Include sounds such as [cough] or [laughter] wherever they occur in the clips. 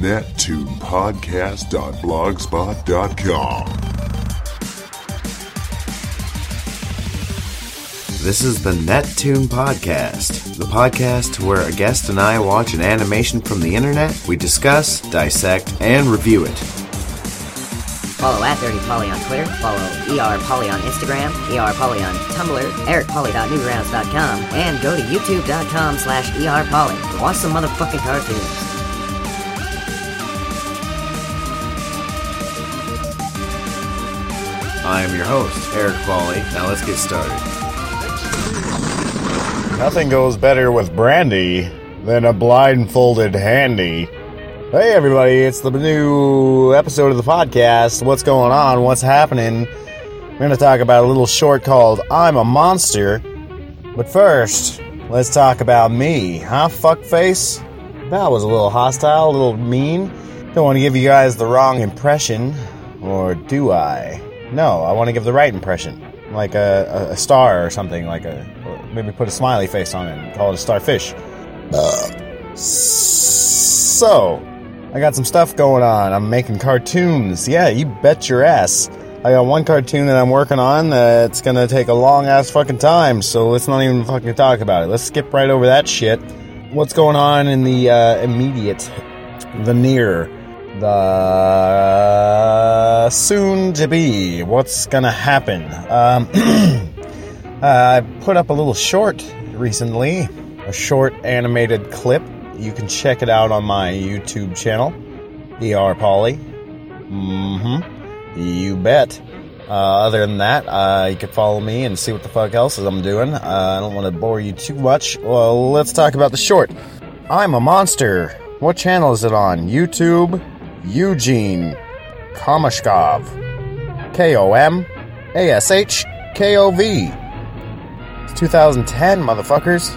nettoonpodcast.blogspot.com. This is the Nettoon Podcast, the podcast where a guest and I watch an animation from the internet, we discuss, dissect, and review it. Follow at Dirty Polley on Twitter. Follow ER Polley on Instagram, ER Polley on Tumblr, ericpolley.newgrounds.com, and go to youtube.com slash ER Polley. Watch some motherfucking cartoons. I am your host, Eric Polley. Now let's get started. Nothing goes better with brandy than a blindfolded handy. Hey everybody, it's the new episode of the podcast. What's going on? What's happening? We're going to talk about a little short called I'm a Monster. But first, let's talk about me. Huh, fuckface? That was a little hostile, a little mean. Don't want to give you guys the wrong impression. Or do I? No, I want to give the right impression. Like a, a, a star or something, like a. Maybe put a smiley face on it and call it a starfish. So, I got some stuff going on. I'm making cartoons. Yeah, you bet your ass. I got one cartoon that I'm working on that's gonna take a long ass fucking time, so let's not even fucking talk about it. Let's skip right over that shit. What's going on in the uh, immediate, the near, the soon to be? What's gonna happen? Um, [clears throat] uh, I put up a little short recently, a short animated clip. You can check it out on my YouTube channel, ER Polley. Mm-hmm. You bet. Uh, other than that, uh, you can follow me and see what the fuck else I'm doing. Uh, I don't want to bore you too much. Well, let's talk about the short. I'm a monster. What channel is it on? YouTube, Eugene Komashkov. K O M A S H K O V. It's 2010, motherfuckers.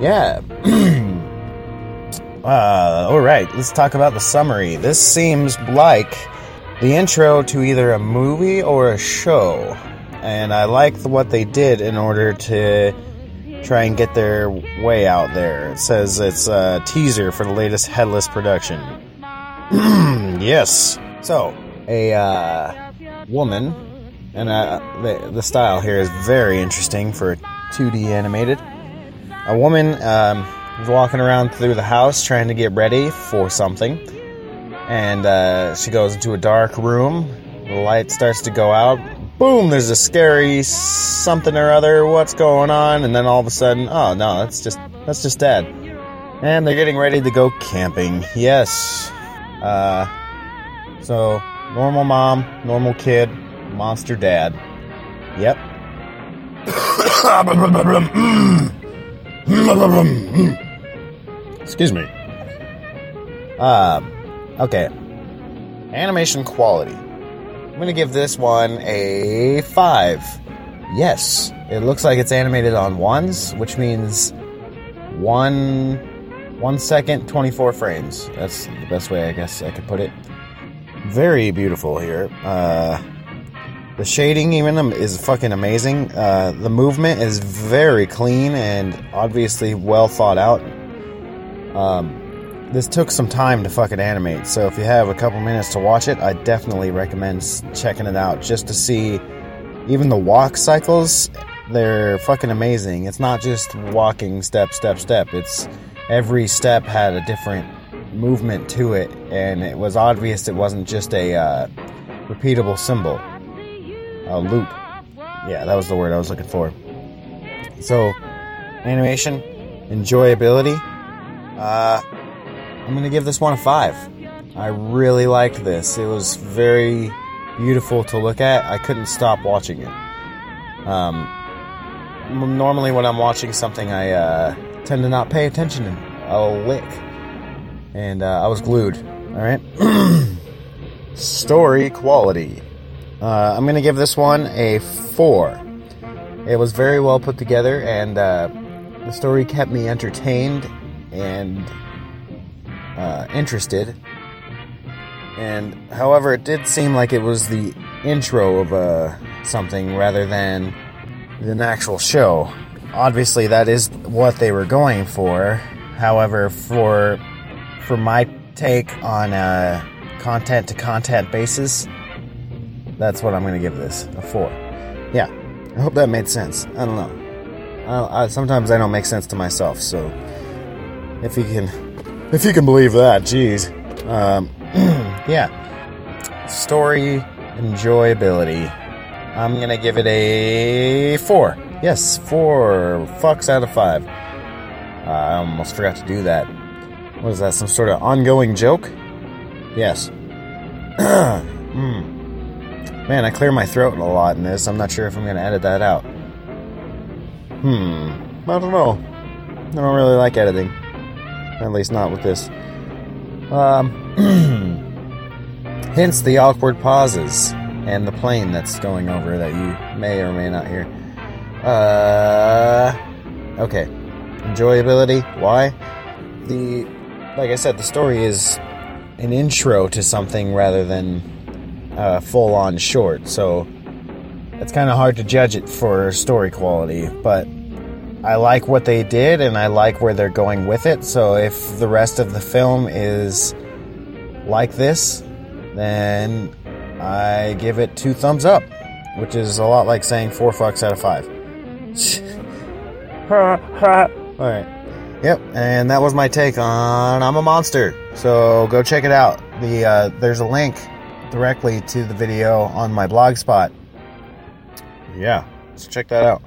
Yeah. [clears throat] uh, alright, let's talk about the summary. This seems like the intro to either a movie or a show. And I like what they did in order to try and get their way out there. It says it's a teaser for the latest Headless production. Yes. So, a uh, woman, and uh, the, the style here is very interesting for 2D animated. A woman um, is walking around through the house trying to get ready for something, and uh, she goes into a dark room. The light starts to go out. Boom! There's a scary something or other. What's going on? And then all of a sudden, oh no, that's just that's just dad. And they're getting ready to go camping. Yes. Uh, so normal mom, normal kid, monster dad. Yep. Excuse me. Um, okay. Animation quality. I'm gonna give this one a 5. Yes, it looks like it's animated on ones, which means one one second, 24 frames. That's the best way I guess I could put it. Very beautiful here. Uh, the shading even is fucking amazing. Uh, the movement is very clean and obviously well thought out. Um, this took some time to fucking animate, so if you have a couple minutes to watch it, I definitely recommend checking it out just to see even the walk cycles. They're fucking amazing. It's not just walking step, step, step. It's every step had a different movement to it, and it was obvious it wasn't just a uh, repeatable symbol, a loop. Yeah, that was the word I was looking for. So, animation, enjoyability. Uh, I'm gonna give this one a five. I really liked this. It was very beautiful to look at. I couldn't stop watching it. Um, normally when I'm watching something, I uh, tend to not pay attention to a lick, and uh, I was glued. All right. [clears throat] Story quality. Uh, I'm gonna give this one a four. It was very well put together, and uh, the story kept me entertained and uh, interested. And however, it did seem like it was the intro of uh, something rather than an actual show. Obviously, that is what they were going for. However, for for my take on a content to content basis, that's what I'm going to give this a four. Yeah, I hope that made sense. I don't know. I, I, sometimes I don't make sense to myself, so if you can, if you can believe that, jeez. Um, [clears throat] yeah. Story enjoyability. I'm gonna give it a four. Yes, four fucks out of five. Uh, I almost forgot to do that. What is that? Some sort of ongoing joke? Yes. [clears throat] mm. Man, I clear my throat a lot in this. I'm not sure if I'm gonna edit that out. Hmm. I don't know. I don't really like editing. At least not with this. Um. [clears throat] hence the awkward pauses and the plane that's going over that you may or may not hear. Uh. Okay. Enjoyability. Why? The. Like I said, the story is an intro to something rather than a full on short, so it's kind of hard to judge it for story quality, but I like what they did and I like where they're going with it. So if the rest of the film is like this, then I give it two thumbs up, which is a lot like saying four fucks out of five. [laughs] Alright. Yep, and that was my take on I'm a Monster. So go check it out. The uh, There's a link directly to the video on my blog spot. Yeah, so check that out.